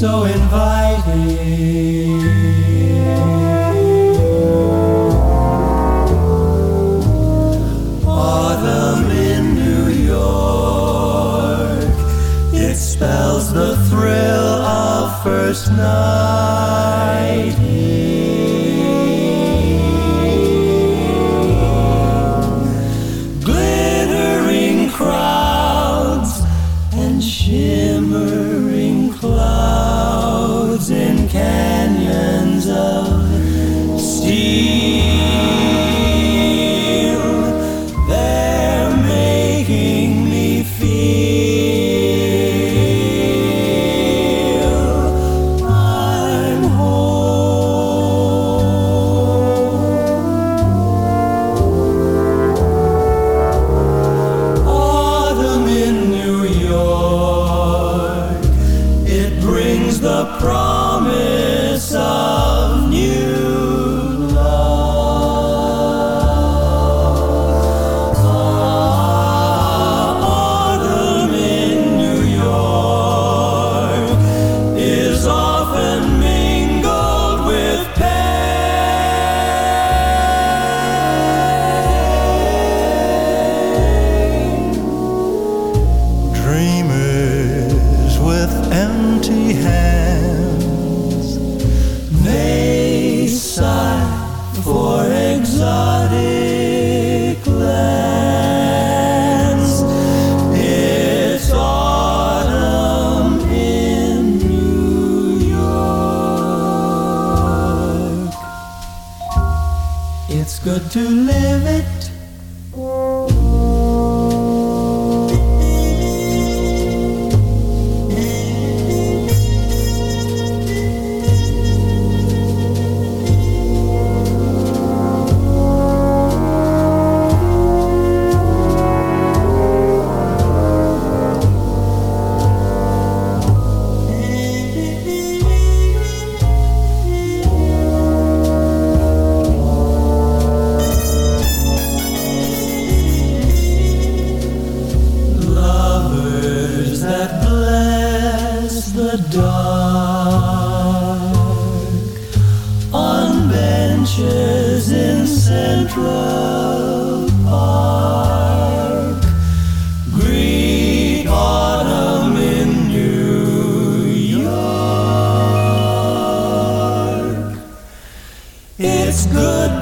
So inviting? Autumn in New York. It spells the thrill of first night.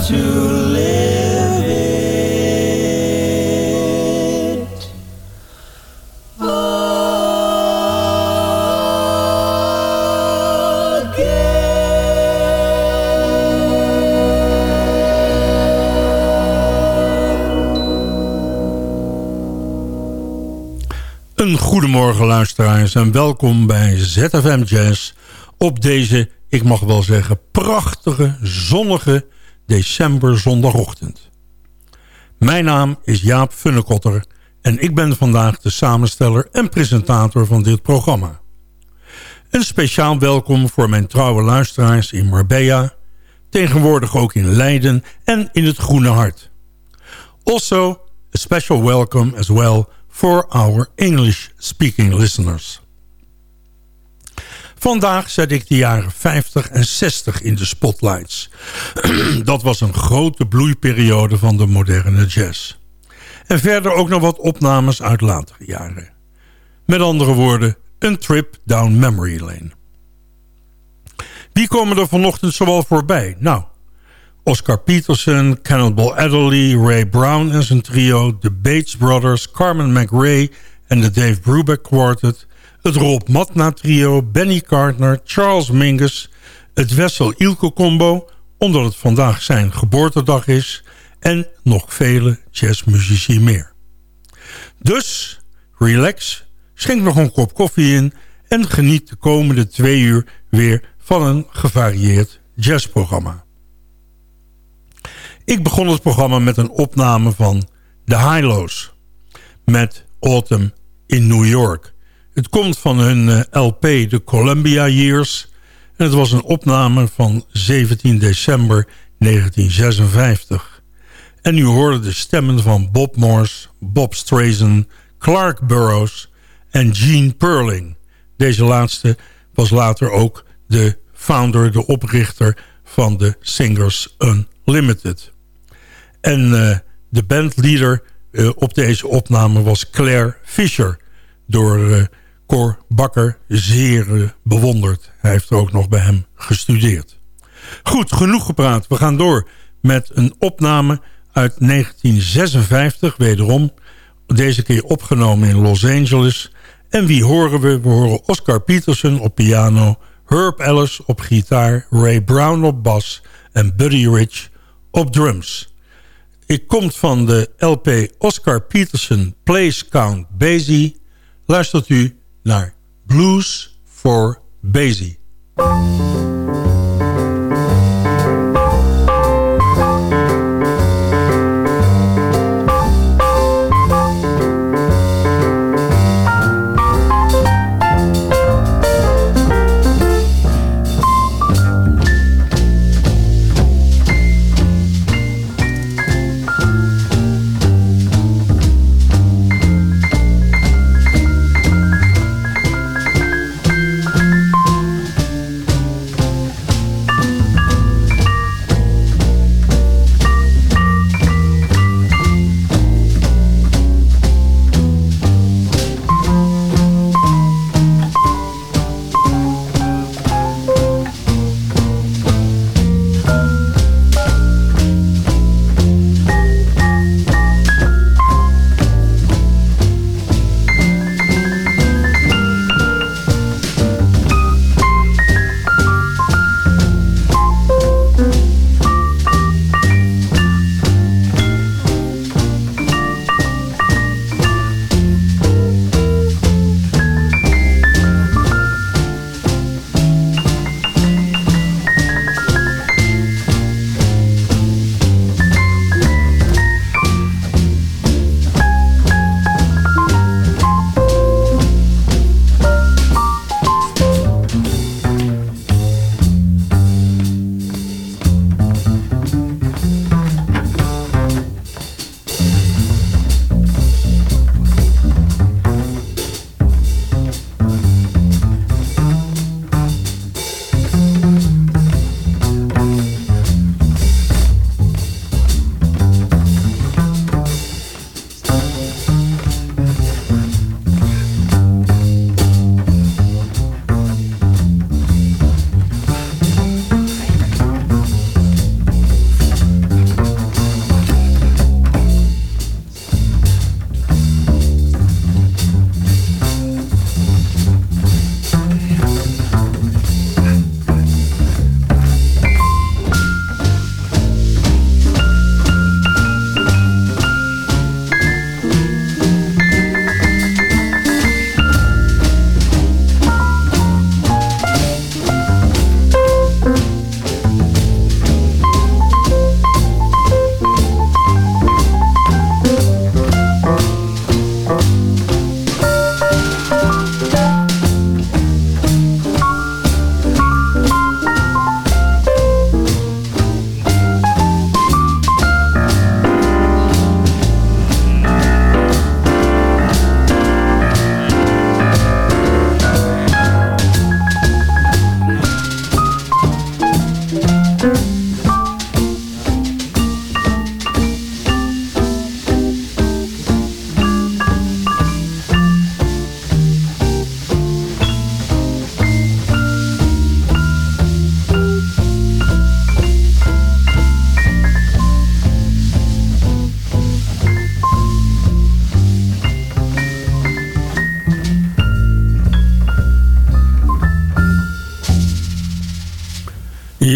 To live it. Een goedemorgen luisteraars en welkom bij ZFM Jazz op deze, ik mag wel zeggen, prachtige, zonnige decemberzondagochtend. Mijn naam is Jaap Funnekotter en ik ben vandaag de samensteller en presentator van dit programma. Een speciaal welkom voor mijn trouwe luisteraars in Marbella, tegenwoordig ook in Leiden en in het Groene Hart. Also, a special welcome as well for our English-speaking listeners. Vandaag zet ik de jaren 50 en 60 in de spotlights. Dat was een grote bloeiperiode van de moderne jazz. En verder ook nog wat opnames uit latere jaren. Met andere woorden, een trip down memory lane. Wie komen er vanochtend zoal voorbij? Nou, Oscar Peterson, Cannonball Adderley, Ray Brown en zijn trio... de Bates Brothers, Carmen McRae en de Dave Brubeck Quartet... het Rob Matna trio, Benny Gardner, Charles Mingus... het Wessel Ilko combo, omdat het vandaag zijn geboortedag is... en nog vele jazzmuzici meer. Dus, relax, schenk nog een kop koffie in... en geniet de komende twee uur weer van een gevarieerd jazzprogramma. Ik begon het programma met een opname van The Highlows met Autumn in New York. Het komt van hun eh, LP The Columbia Years en het was een opname van 17 december 1956. En u hoorde de stemmen van Bob Morse, Bob Strazen, Clark Burroughs en Gene Perling. Deze laatste was later ook de founder, de oprichter van de Singers Unlimited. En uh, de bandleader uh, op deze opname was Claire Fisher. Door Cor Bakker zeer bewonderd. Hij heeft ook nog bij hem gestudeerd. Goed, genoeg gepraat. We gaan door met een opname uit 1956. Wederom, deze keer opgenomen in Los Angeles. En wie horen we? We horen Oscar Peterson op piano... Herb Ellis op gitaar, Ray Brown op bas en Buddy Rich op drums. Ik komt van de LP Oscar Peterson Plays Count Basie. Luistert u naar Blues for Basie.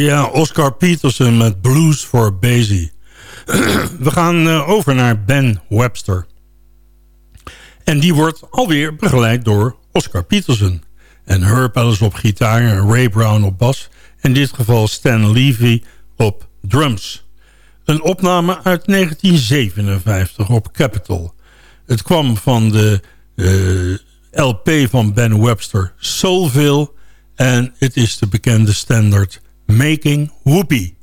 Ja, Oscar Peterson met Blues for Basie. We gaan uh, over naar Ben Webster. En die wordt alweer begeleid door Oscar Peterson. En Herb Ellis op gitaar en Ray Brown op bas. In dit geval Stan Levy op drums. Een opname uit 1957 op Capitol. Het kwam van de uh, LP van Ben Webster, Soulville... en het is de bekende standaard Making Whoopie.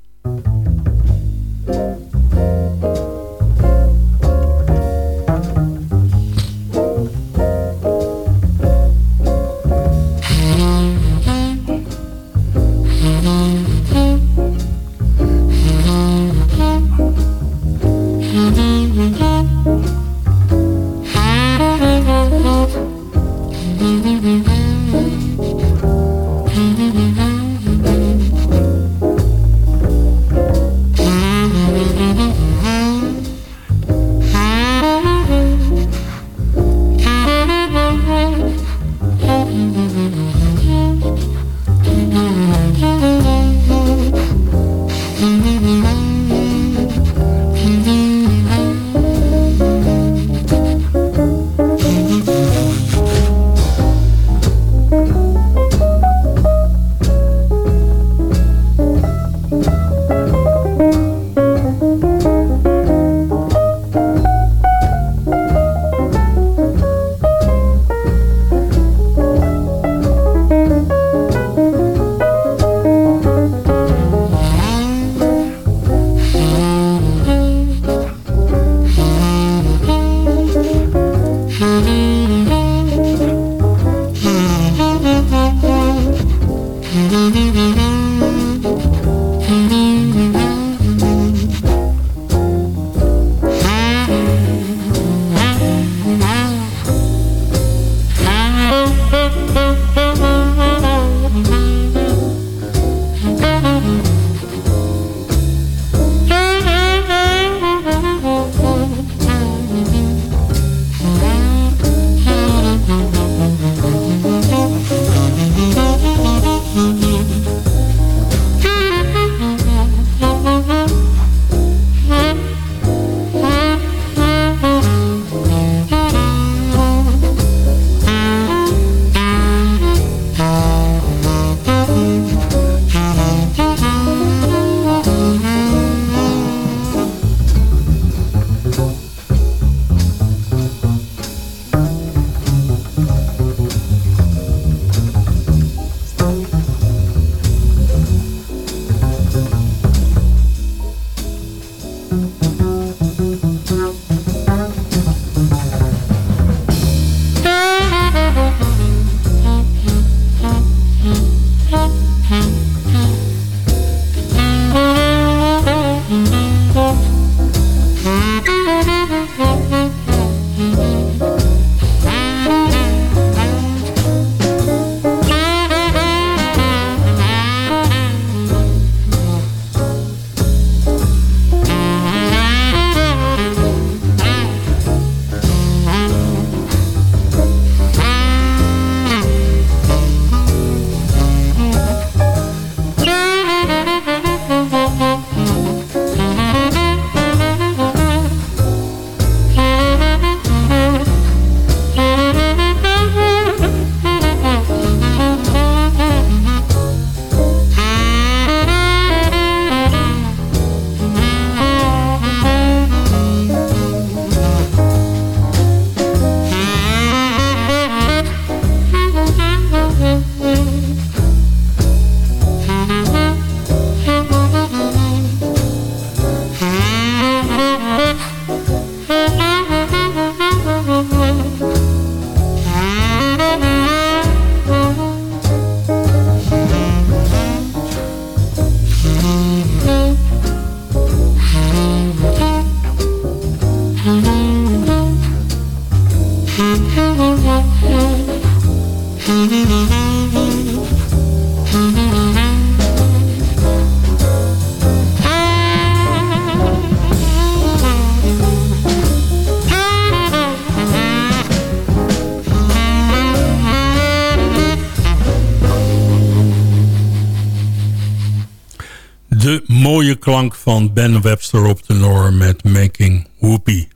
Klank van Ben Webster op de Noor met Making Whoopie.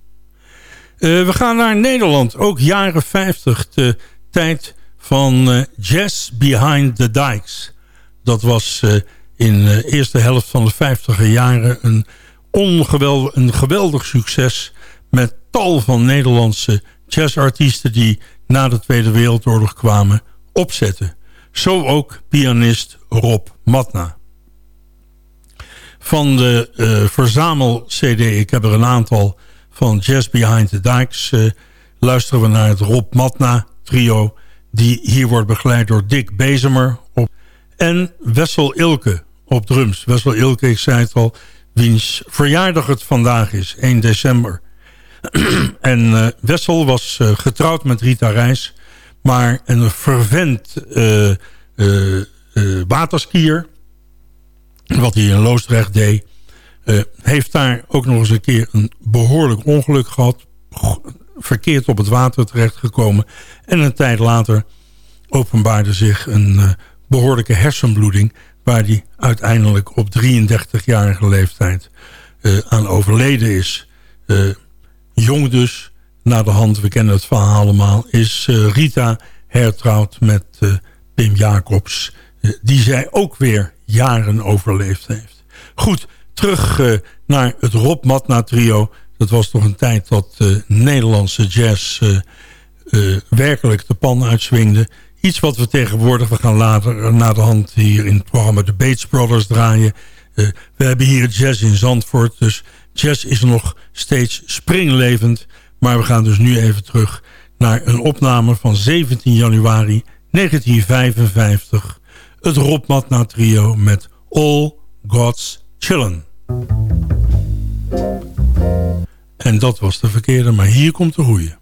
Uh, we gaan naar Nederland, ook jaren 50, de tijd van uh, Jazz Behind the Dikes. Dat was uh, in de eerste helft van de 50 jaren een, ongeweldig, een geweldig succes... met tal van Nederlandse jazzartiesten die na de Tweede Wereldoorlog kwamen opzetten. Zo ook pianist Rob Matna. Van de uh, verzamel-cd, ik heb er een aantal van Jazz Behind the Dikes... Uh, luisteren we naar het Rob Matna trio... die hier wordt begeleid door Dick Bezemer op, en Wessel Ilke op drums. Wessel Ilke, ik zei het al, wiens verjaardag het vandaag is, 1 december. en uh, Wessel was getrouwd met Rita Reis... maar een fervent waterskier wat hij in Loosdrecht deed... Uh, heeft daar ook nog eens een keer een behoorlijk ongeluk gehad. Verkeerd op het water terechtgekomen. En een tijd later openbaarde zich een uh, behoorlijke hersenbloeding... waar hij uiteindelijk op 33-jarige leeftijd uh, aan overleden is. jong dus, na de hand, we kennen het verhaal allemaal... is Rita hertrouwd met Pim Jacobs... die zij ook weer jaren overleefd heeft. Goed, terug uh, naar het Rob Matna trio. Dat was toch een tijd dat uh, Nederlandse jazz uh, werkelijk de pan uitswingde. Iets wat we tegenwoordig, we gaan later naar de hand hier in het programma de Bates Brothers draaien. we hebben hier jazz in Zandvoort, dus jazz is nog steeds springlevend. Maar we gaan dus nu even terug naar een opname van 17 januari 1955 het Rob Matna trio met All God's Chillin'. En dat was de verkeerde, maar hier komt de goeie.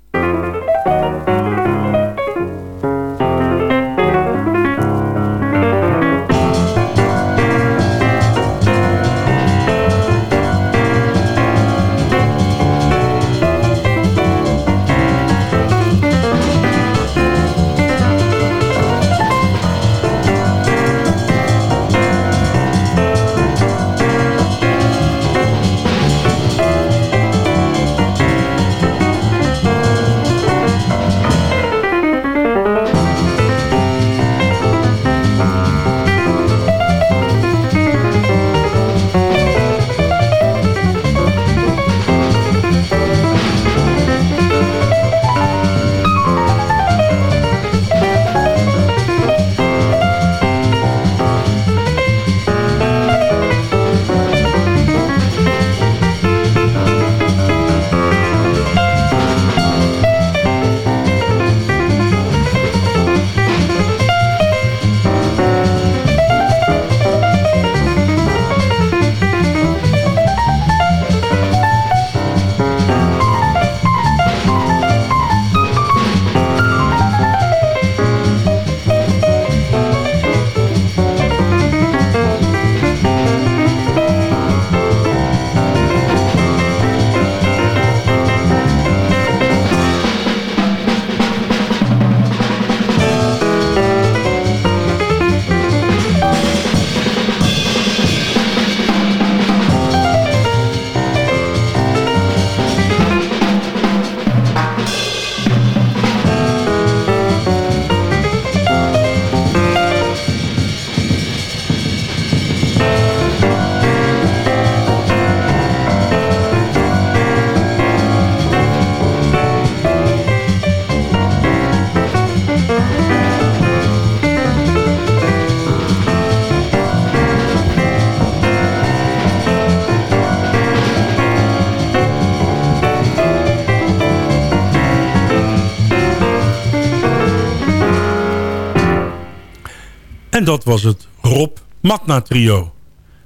En dat was het Rob Matna trio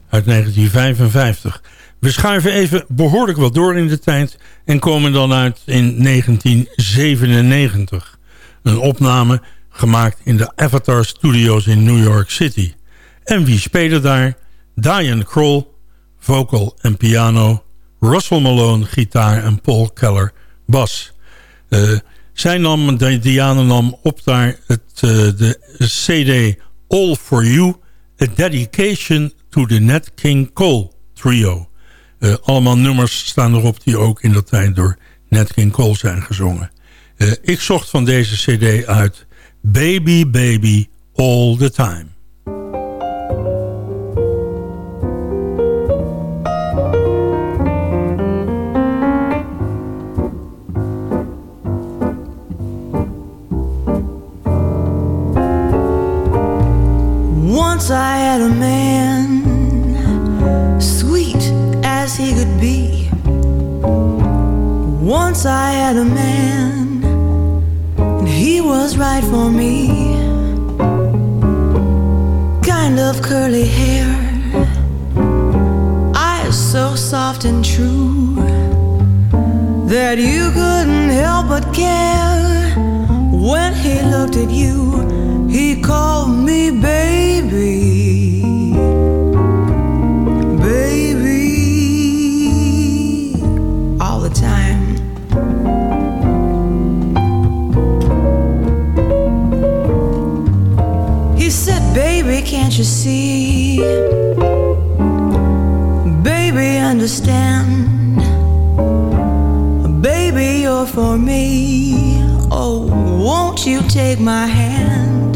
uit 1955. We schuiven even behoorlijk wat door in de tijd... en komen dan uit in 1997. Een opname gemaakt in de Avatar Studios in New York City. En wie speelde daar? Diane Kroll, vocal en piano... Russell Malone, gitaar en Paul Keller, bas. Uh, zij nam, Diane nam op daar het, uh, de CD All For You, a dedication to the Nat King Cole Trio. Uh, allemaal nummers staan erop die ook in dat tijd door Nat King Cole zijn gezongen. Uh, ik zocht van deze cd uit Baby Baby All The Time. I had a man, and he was right for me. Kind of curly hair, eyes so soft and true that you couldn't help but care when he looked at you. Take my hand?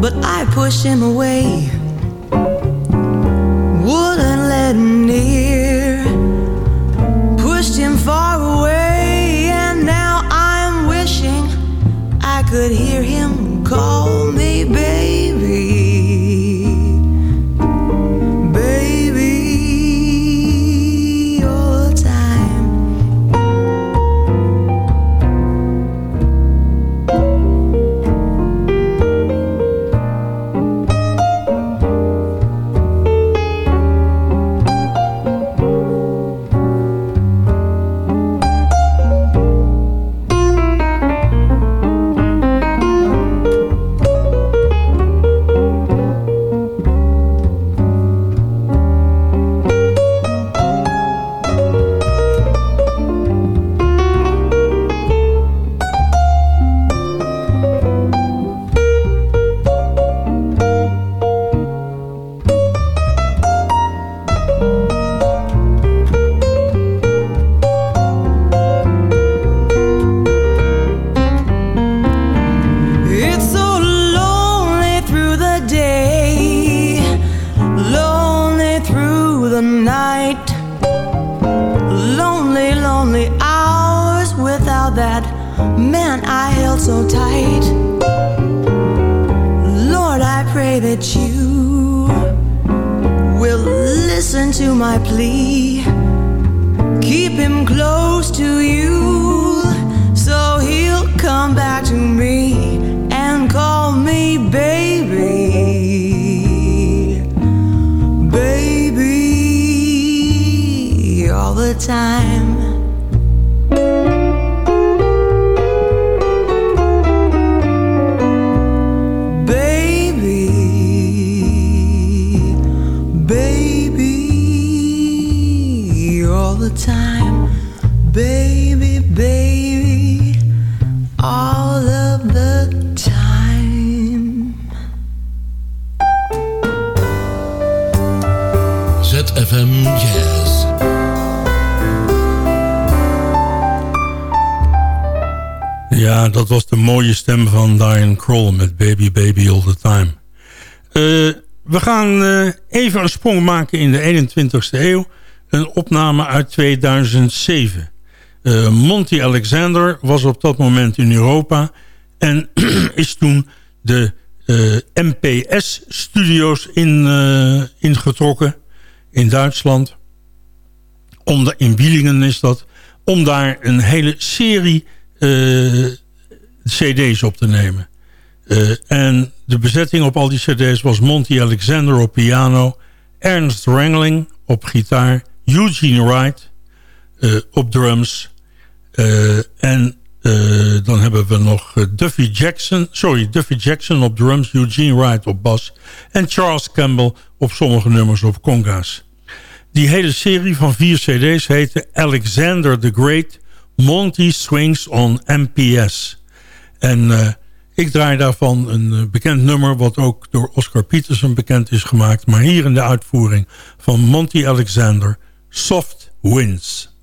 But I push him away, Met Baby Baby All The Time. Eh, we gaan eh, even een sprong maken in de 21ste eeuw. Een opname uit 2007. Eh, Monty Alexander was op dat moment in Europa... en is toen de MPS-studio's in, ingetrokken in Duitsland. Om in Wielingen is dat. Om daar een hele serie cd's op te nemen. Eh, en de bezetting op al die cd's was Monty Alexander op piano... Ernst Wrangling op gitaar... Eugene Wright eh, op drums... en dan hebben we nog Duffy Jackson... sorry, Duffy Jackson op drums... Eugene Wright op bas... en Charles Campbell op sommige nummers op conga's. Die hele serie van vier cd's heette Alexander the Great... Monty Swings on MPS. En Ik draai daarvan een eh, bekend nummer... wat ook door Oscar Peterson bekend is gemaakt... maar hier in de uitvoering van Monty Alexander... Soft Winds.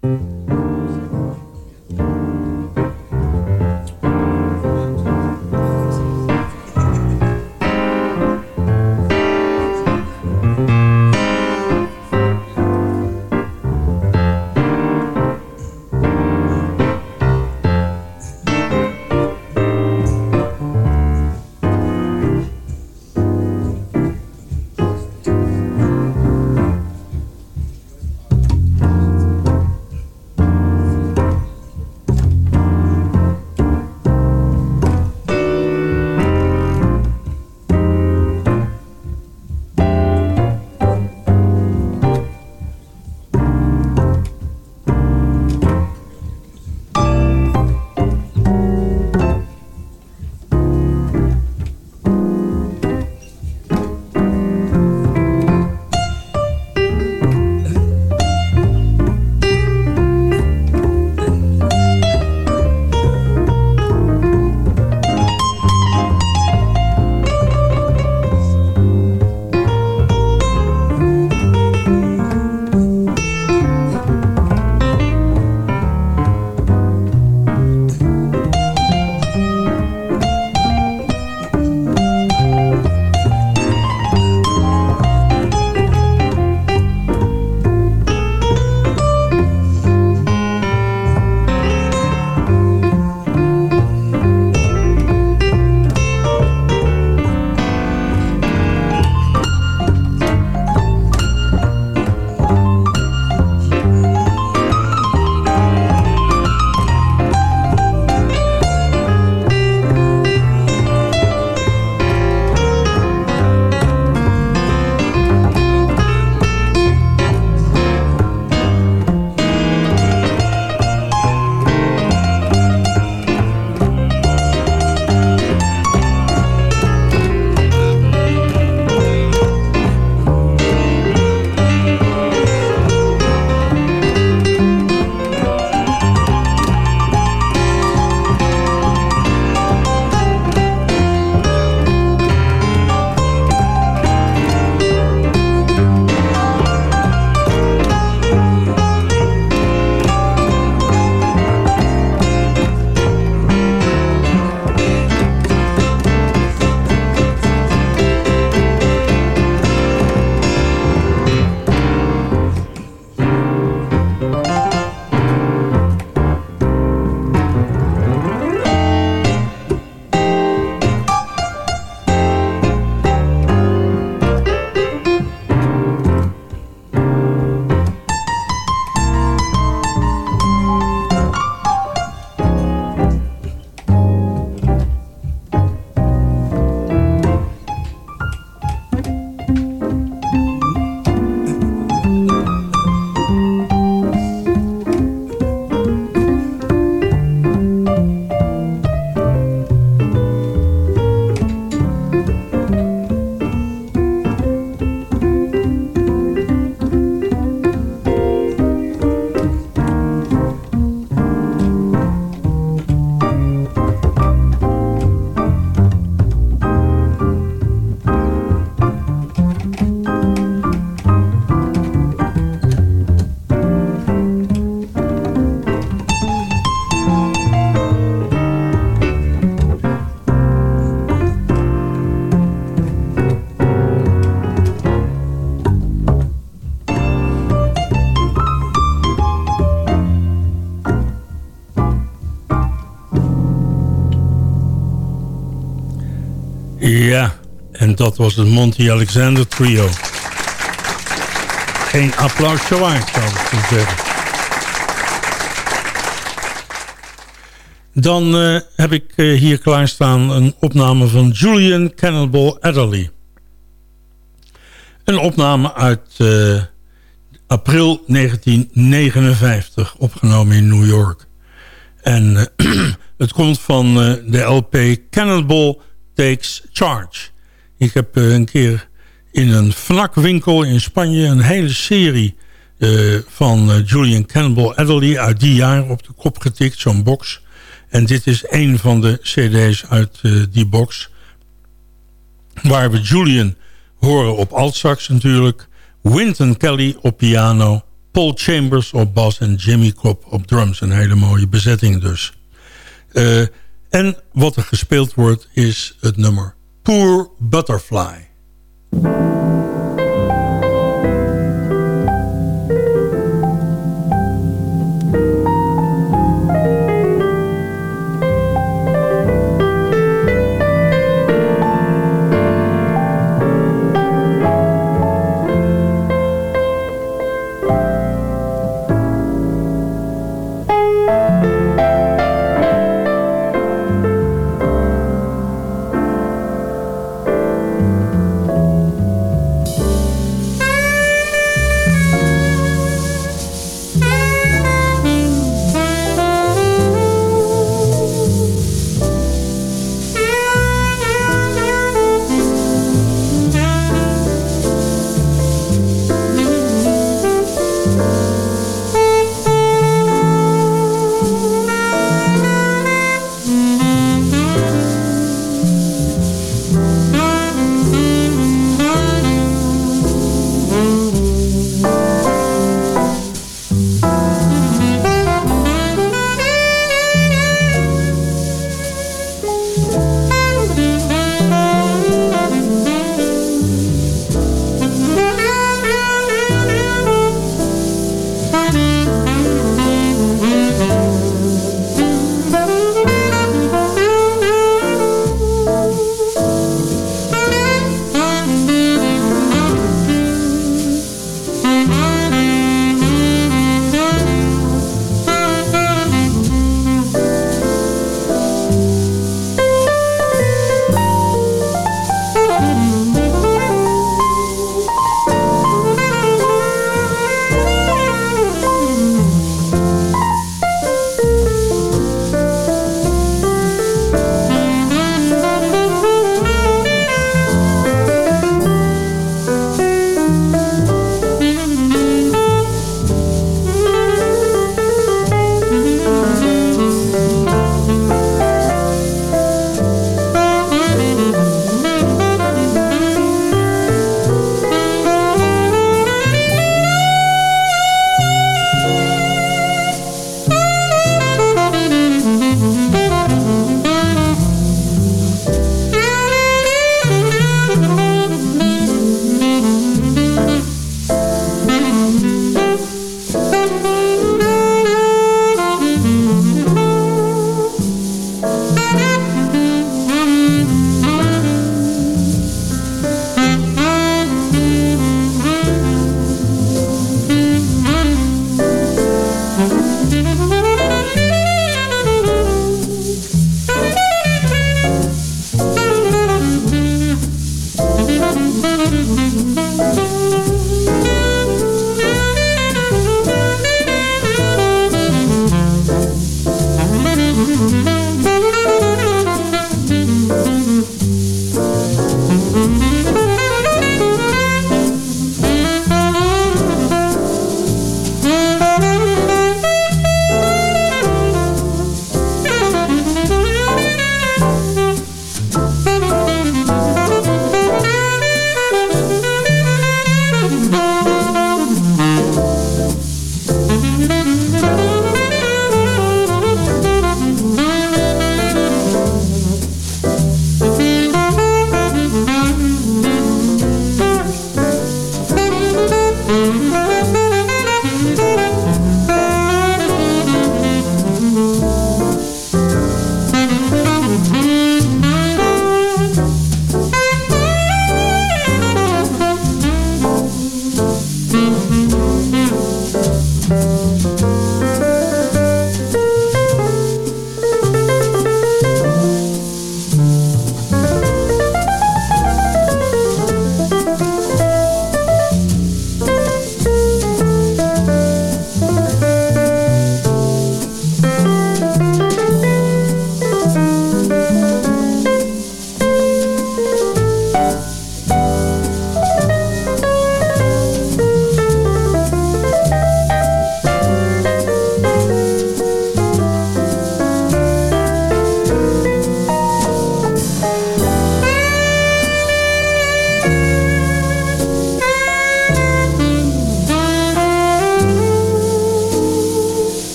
En dat was het Monty Alexander Trio. Geen applausje waard, zou ik zeggen. Dan uh, heb ik uh, hier klaarstaan een opname van Julian Cannonball Adderley. Een opname uit uh, april 1959, opgenomen in New York. En het komt van de LP Cannonball Takes Charge. Ik heb uh, een keer in een FNAC-winkel in Spanje... een hele serie uh, van uh, Julian Campbell Adderley uit die jaar op de kop getikt. Zo'n box. En dit is een van de cd's uit die box. Waar we Julian horen op altsax natuurlijk. Wynton Kelly op piano. Paul Chambers op bas en Jimmy Cobb op drums. Een hele mooie bezetting dus. En wat er gespeeld wordt is het nummer Poor Butterfly.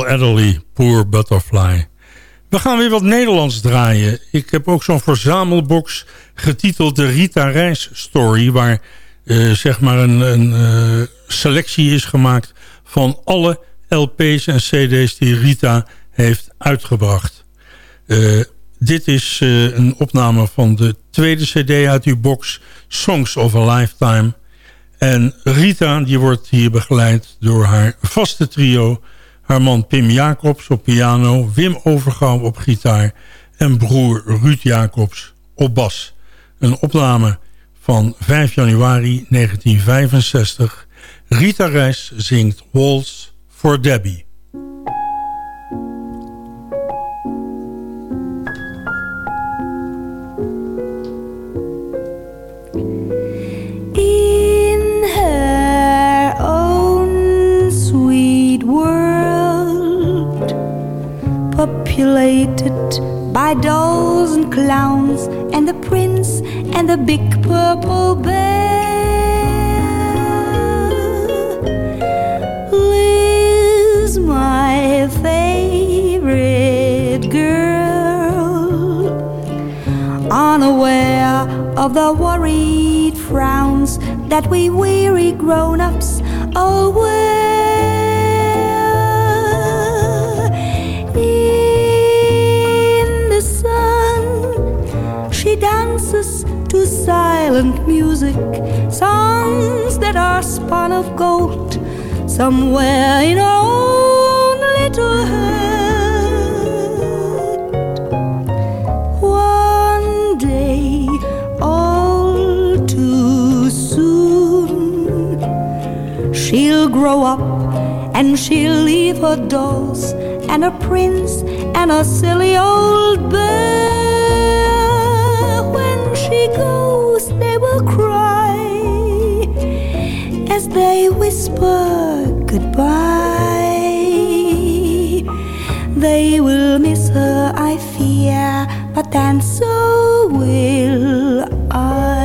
Adderley, Poor Butterfly. We gaan weer wat Nederlands draaien. Ik heb ook zo'n verzamelbox getiteld de Rita Reis Story... waar uh, zeg maar een, een uh, selectie is gemaakt van alle LP's en cd's die Rita heeft uitgebracht. Uh, dit is een opname van de tweede cd uit uw box... Songs of a Lifetime... En Rita die wordt hier begeleid door haar vaste trio. Haar man Pim Jacobs op piano, Wim Overgouw op gitaar... en broer Ruud Jacobs op bas. Een opname van 5 januari 1965. Rita Reis zingt Waltz voor Debbie. Populated by dolls and clowns and the prince and the big purple bear. Lives my favorite girl? Unaware of the worried frowns that we weary grown-ups always silent music, songs that are spun of gold, somewhere in own little head. One day, all too soon, she'll grow up and she'll leave her dolls and a prince and a silly old bird they whisper goodbye. They will miss her, I fear, but then so will I.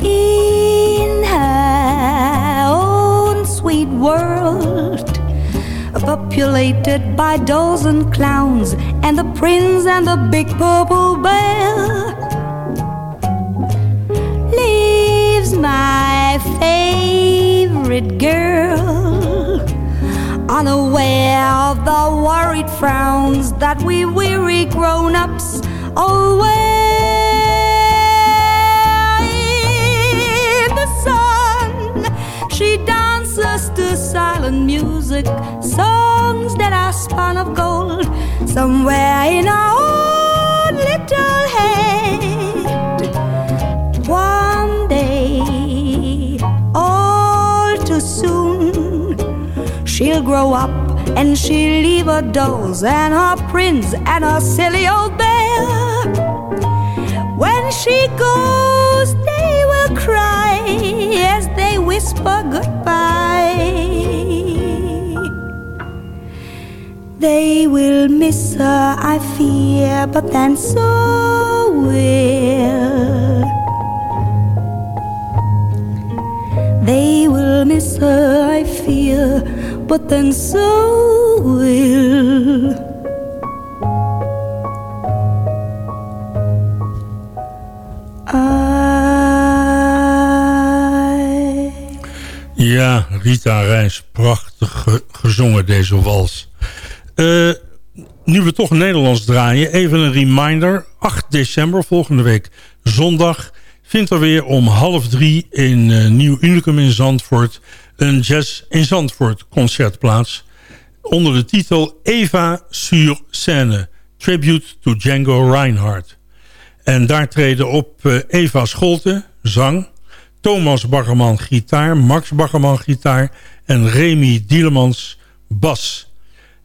In her own sweet world populated by dolls and clowns and the prince and the big purple bear lives my favorite girl unaware of the worried frowns that we weary grown-ups always. In the sun she dances to silent music songs that are spun of gold somewhere in our own little head. One day, all too soon, she'll grow up and she'll leave her dolls and her prince and her silly old bear. When she goes, they will cry as they whisper goodbye. They will miss her, I fear, but then so will. They will miss her, I fear, but then so will. I. Ja, Rita Reis, prachtig gezongen deze wals. Uh, nu we toch Nederlands draaien, even een reminder. 8 december, volgende week zondag... vindt er weer om half drie in uh, Nieuw Unicum in Zandvoort... een Jazz in Zandvoort concert plaats... onder de titel Eva sur scène... Tribute to Django Reinhardt. En daar treden op uh, Eva Scholte, zang... Thomas Bakkerman, gitaar... Max Bakkerman, gitaar... en Remy Dielemans, bas...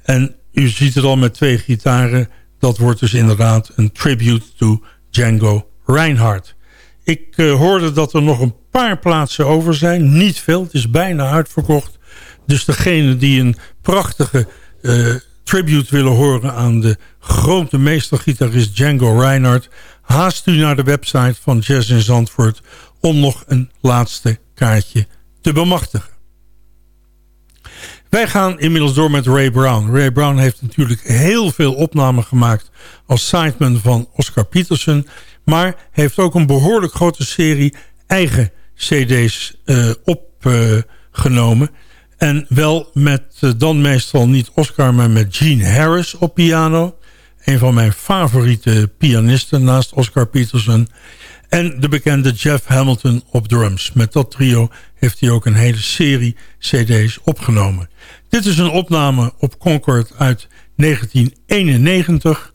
En u ziet het al met twee gitaren. Dat wordt dus inderdaad een tribute to Django Reinhardt. Ik uh, hoorde dat er nog een paar plaatsen over zijn. Niet veel, het is bijna uitverkocht. Dus degene die een prachtige uh, tribute willen horen... aan de grote meestergitarist Django Reinhardt... haast u naar de website van Jazz in Zandvoort... om nog een laatste kaartje te bemachtigen. Wij gaan inmiddels door met Ray Brown. Ray Brown heeft natuurlijk heel veel opnamen gemaakt als sideman van Oscar Peterson... maar heeft ook een behoorlijk grote serie eigen cd's uh, opgenomen... En wel met uh, dan meestal niet Oscar, maar met Gene Harris op piano. Een van mijn favoriete pianisten naast Oscar Peterson. En de bekende Jeff Hamilton op drums. Met dat trio heeft hij ook een hele serie cd's opgenomen. Dit is een opname op Concord uit 1991.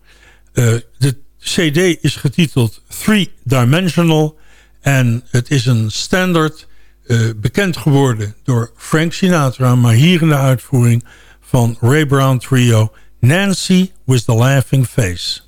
Uh, de cd is getiteld Three Dimensional. En het is een standard uh, bekend geworden door Frank Sinatra... maar hier in de uitvoering van Ray Brown Trio... Nancy with the Laughing Face.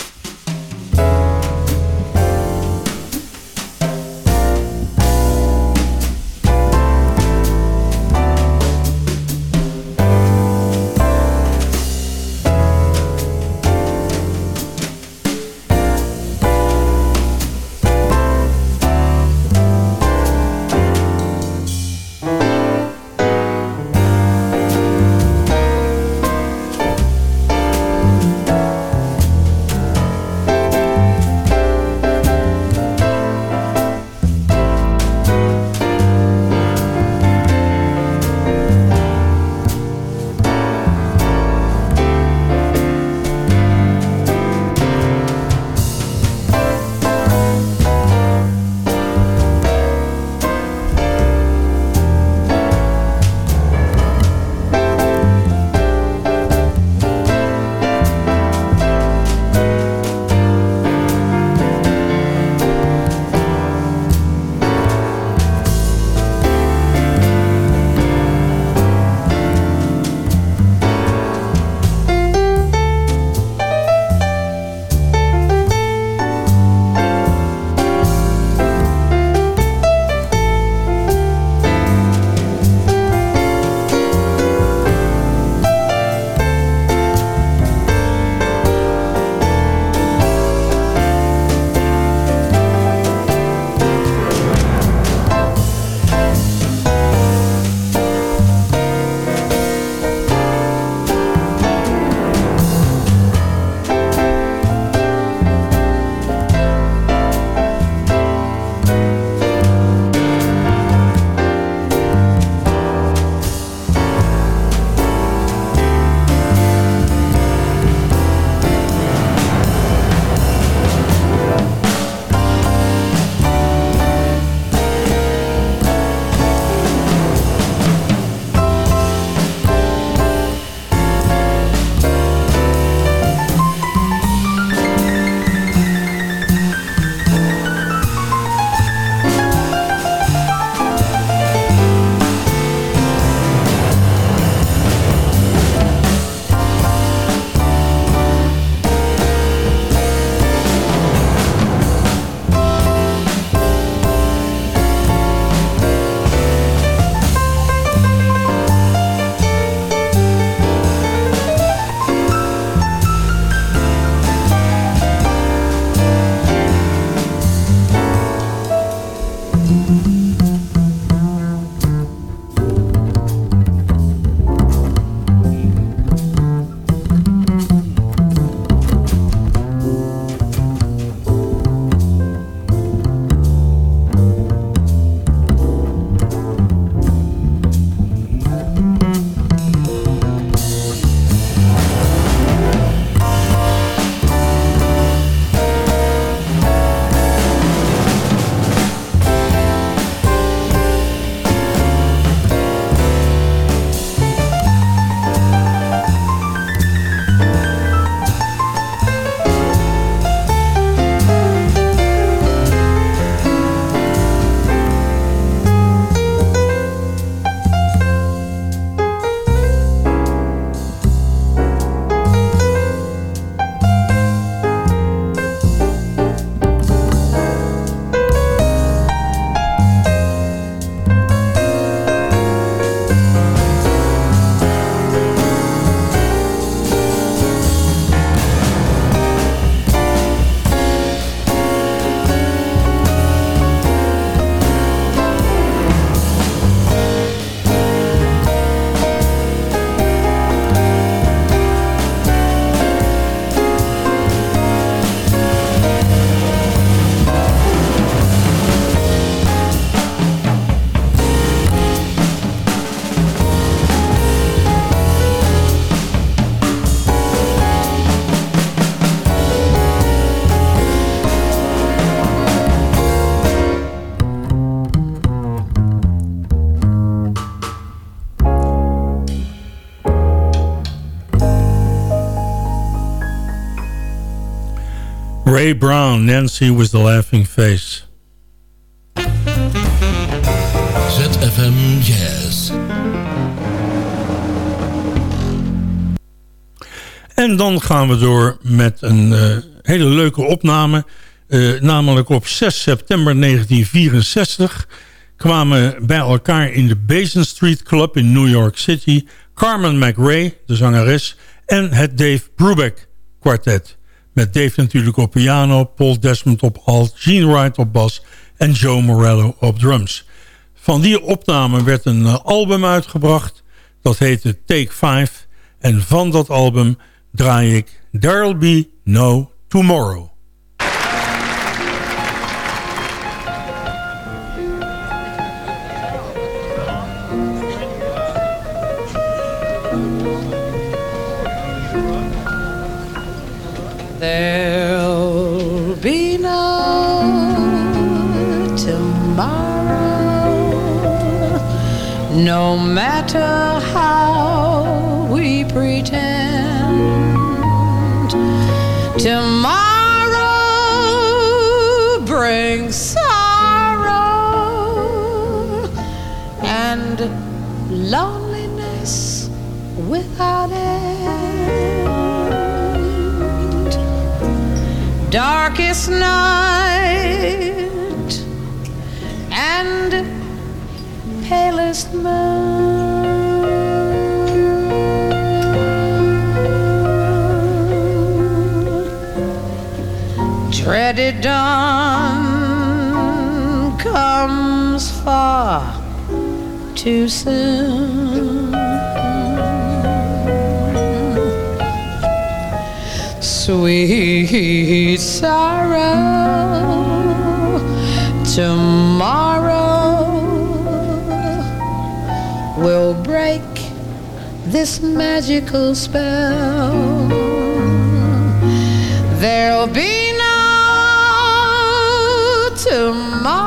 Ray Brown, Nancy with the Laughing Face. ZFM Jazz. En dan gaan we door met een uh, hele leuke opname. Uh, namelijk op 6 september 1964 kwamen bij elkaar in de Basin Street Club in New York City... Carmen McRae, de zangeres, en het Dave Brubeck kwartet. Met Dave natuurlijk op piano, Paul Desmond op alt, Gene Wright op bas en Joe Morello op drums. Van die opname werd een uh, album uitgebracht. Dat heette Take 5. En van dat album draai ik There'll Be No Tomorrow. No matter how we pretend. Tomorrow brings sorrow and loneliness without end darkest night palest moon. Dreaded dawn comes far too soon. sweet sorrow tomorrow this magical spell. There'll be no tomorrow.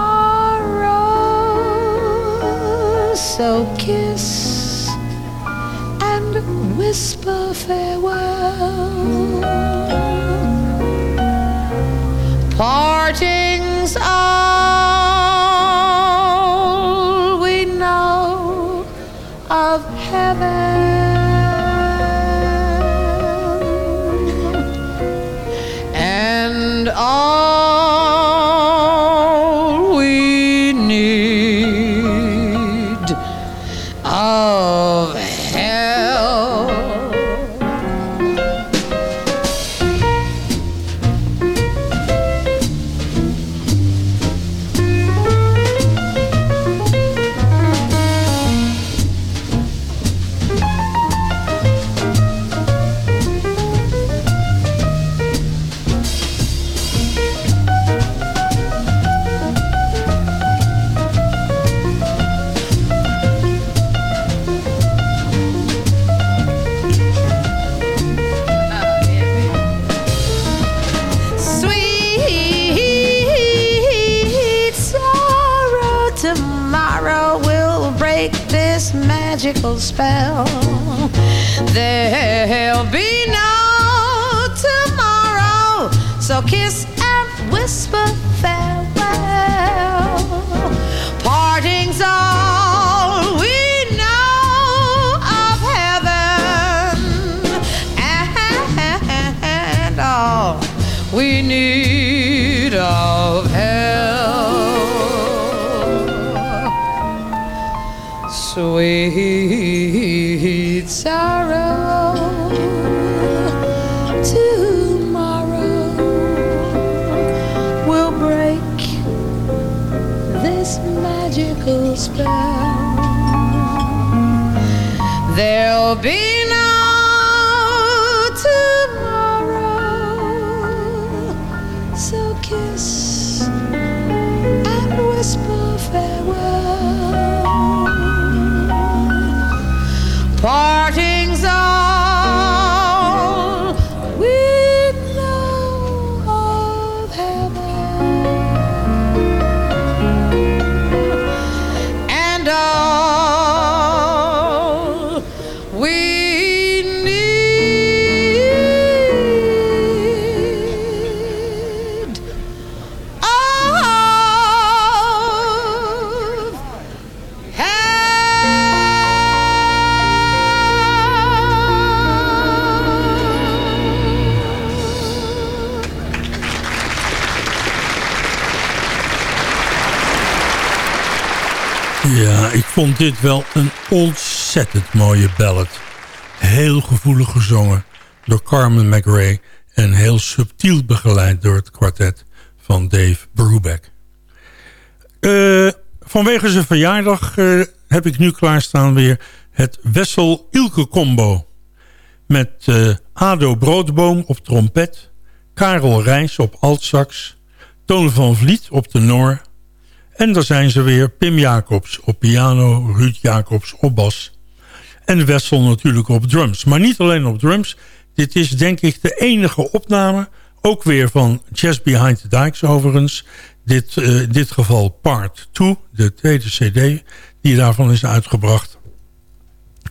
So kiss and whisper farewell. Parting's all kiss vond dit wel een ontzettend mooie ballad. Heel gevoelig gezongen door Carmen McRae... en heel subtiel begeleid door het kwartet van Dave Brubeck. Uh, vanwege zijn verjaardag uh, heb ik nu klaarstaan weer het Wessel-Ilke-combo. Met uh, Ado Broodboom op trompet... Karel Rijs op altsax... Toon van Vliet op tenor... En daar zijn ze weer. Pim Jacobs op piano, Ruud Jacobs op bas. En Wessel natuurlijk op drums. Maar niet alleen op drums. Dit is denk ik de enige opname. Ook weer van Jazz Behind the Dikes overigens. Dit, uh, dit geval part 2. De tweede cd die daarvan is uitgebracht.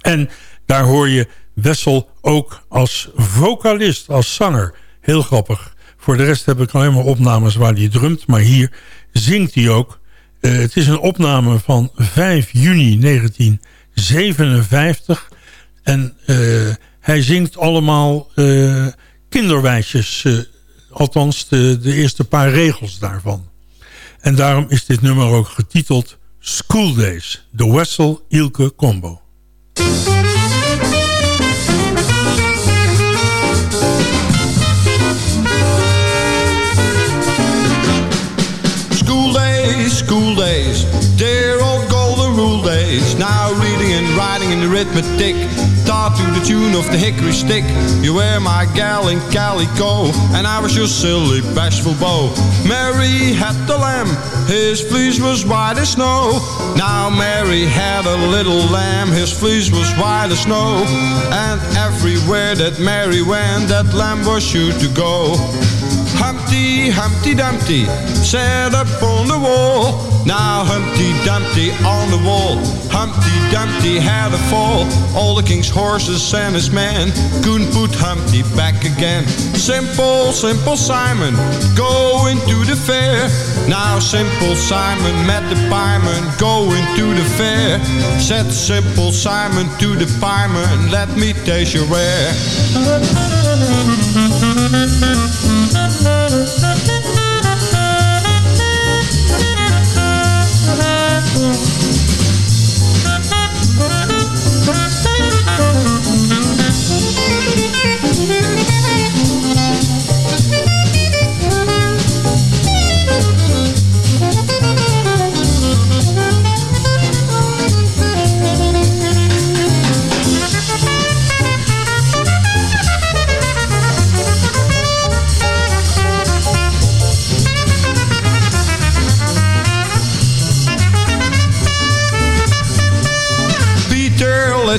En daar hoor je Wessel ook als vocalist, als zanger. Heel grappig. Voor de rest heb ik alleen maar opnames waar hij drumt. Maar hier zingt hij ook. Uh, het is een opname van 5 juni 1957. En uh, hij zingt allemaal uh, kinderwijsjes. althans, de, de eerste paar regels daarvan. En daarom is dit nummer ook getiteld School Days. De Wessel-Ilke Combo. Days. Now reading and writing and arithmetic, taught to the tune of the hickory stick. You were my gal in calico, and I was your silly bashful beau. Mary had the lamb, his fleece was white as snow. Now Mary had a little lamb, his fleece was white as snow. And everywhere that Mary went, that lamb was sure to go. Humpty, Humpty Dumpty sat up on the wall. Now Humpty Dumpty on the wall. Humpty Dumpty had a fall. All the king's horses and his men couldn't put Humpty back again. Simple, simple Simon going to the fair. Now simple Simon met the pieman going to the fair. Said simple Simon to the pieman, let me taste your rare.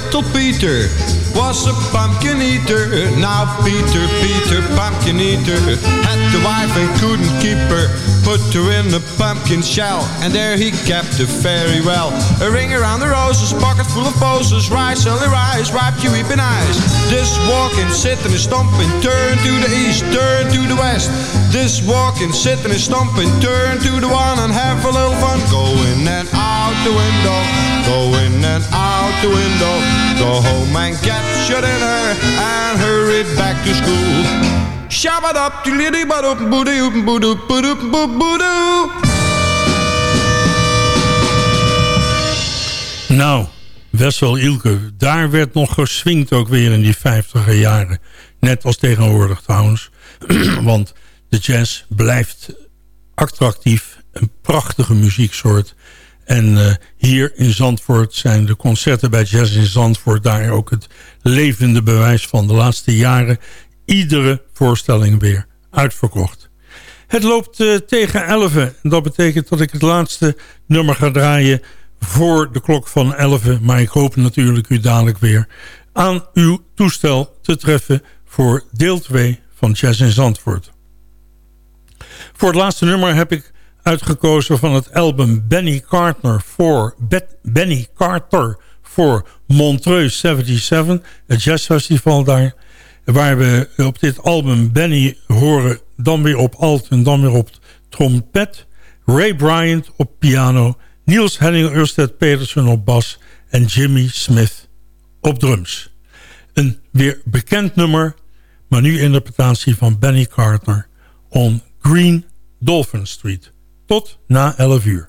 Little Peter was a pumpkin eater. Now Peter, Peter, pumpkin eater, had the wife and couldn't keep her. Put her in a pumpkin shell, and there he kept her very well. A ring around the roses, pocket full of posies, rise, only rise, ripe you weeping eyes. This walking, sitting, and stomping, turn to the east, turn to the west. This walking, sitting, and stomping, turn to the one and have a little fun. Going and out the window, go in and out the window, go home and get your dinner and hurry back to school. Shabadop, dilly badoop, boodoo, boodoo, boodoo, boodoo. Nou, Wessel Ilke, daar werd nog geswingd ook weer in die 50 jaren. Net als tegenwoordig trouwens. Want de jazz blijft attractief, een prachtige muzieksoort. En uh, hier in Zandvoort zijn de concerten bij Jazz in Zandvoort... daar ook het levende bewijs van de laatste jaren. Iedere voorstelling weer uitverkocht. Het loopt uh, tegen 11. En dat betekent dat ik het laatste nummer ga draaien voor de klok van 11. Maar ik hoop natuurlijk u dadelijk weer aan uw toestel te treffen... voor deel 2 van Jazz in Zandvoort. Voor het laatste nummer heb ik uitgekozen van het album Benny Carter voor Benny Carter voor Montreux 77, het jazzfestival daar. Waar we op dit album Benny horen dan weer op alt en dan weer op trompet. Ray Bryant op piano, Niels Henning Ørsted Petersen op bas en Jimmy Smith op drums. Een weer bekend nummer, maar nu interpretatie van Benny Carter on Green Dolphin Street. Tot na 11 uur.